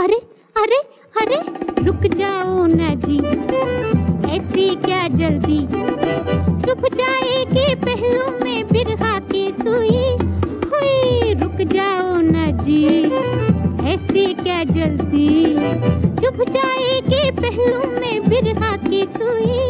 अरे अरे अरे, रुक जाओ ना जी। ऐसी क्या जल्दी? चुप जाएगी पहलू में बिरहा की सुई। हुई, रुक जाओ ना जी। ऐसी क्या जल्दी? चुप जाएगी पहलू में बिरहा की सुई।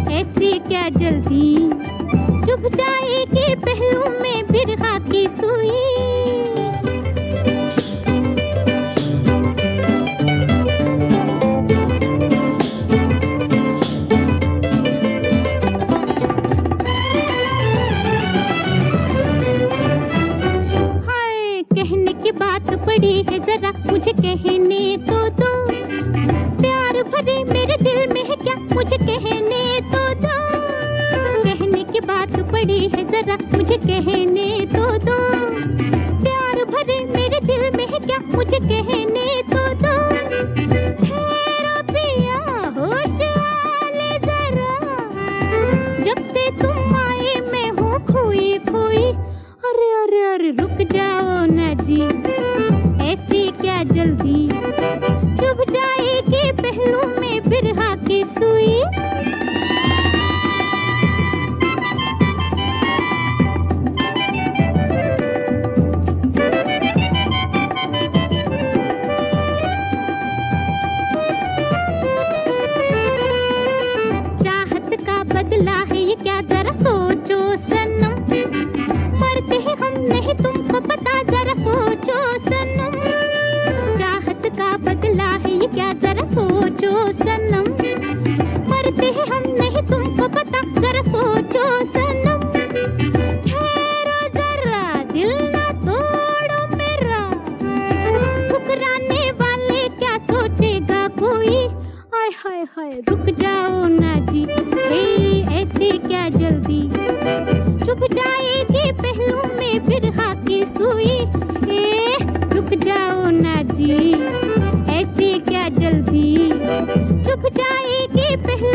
ऐसी क्या जल्दी? चुप जाएगी पहलू में बिरहा की सुई। पड़ी है जरा, मुझे कहने तो दो। प्यार भरे मेरे दिल में है क्या, मुझे कहने है जरा मुझे कहने तो दो। प्यार भरे मेरे दिल में है क्या मुझे कहने तो दो। ठहरो पिया होश आले जरा। जब से तुम आए मैं हूँ खोई खोई अरे अरे अरे, रुक जाओ ना ये क्या जरा सोचो सनम। मरते हैं हम नहीं, तुमको पता जरा सोचो सनम। चाहत का बदला है ये क्या जरा सोचो सनम। मरते हैं हम नहीं, तुमको पता जरा सोचो सनम। ठहरो जरा दिल ना तोड़ो मेरा। ठुकराने वाले क्या सोचेगा कोई? हाय हाय हाय, रुक जाओ ना जी। सुई ए रुक जाओ ना जी। ऐसे क्या जल्दी? चुप जाएगी पहले।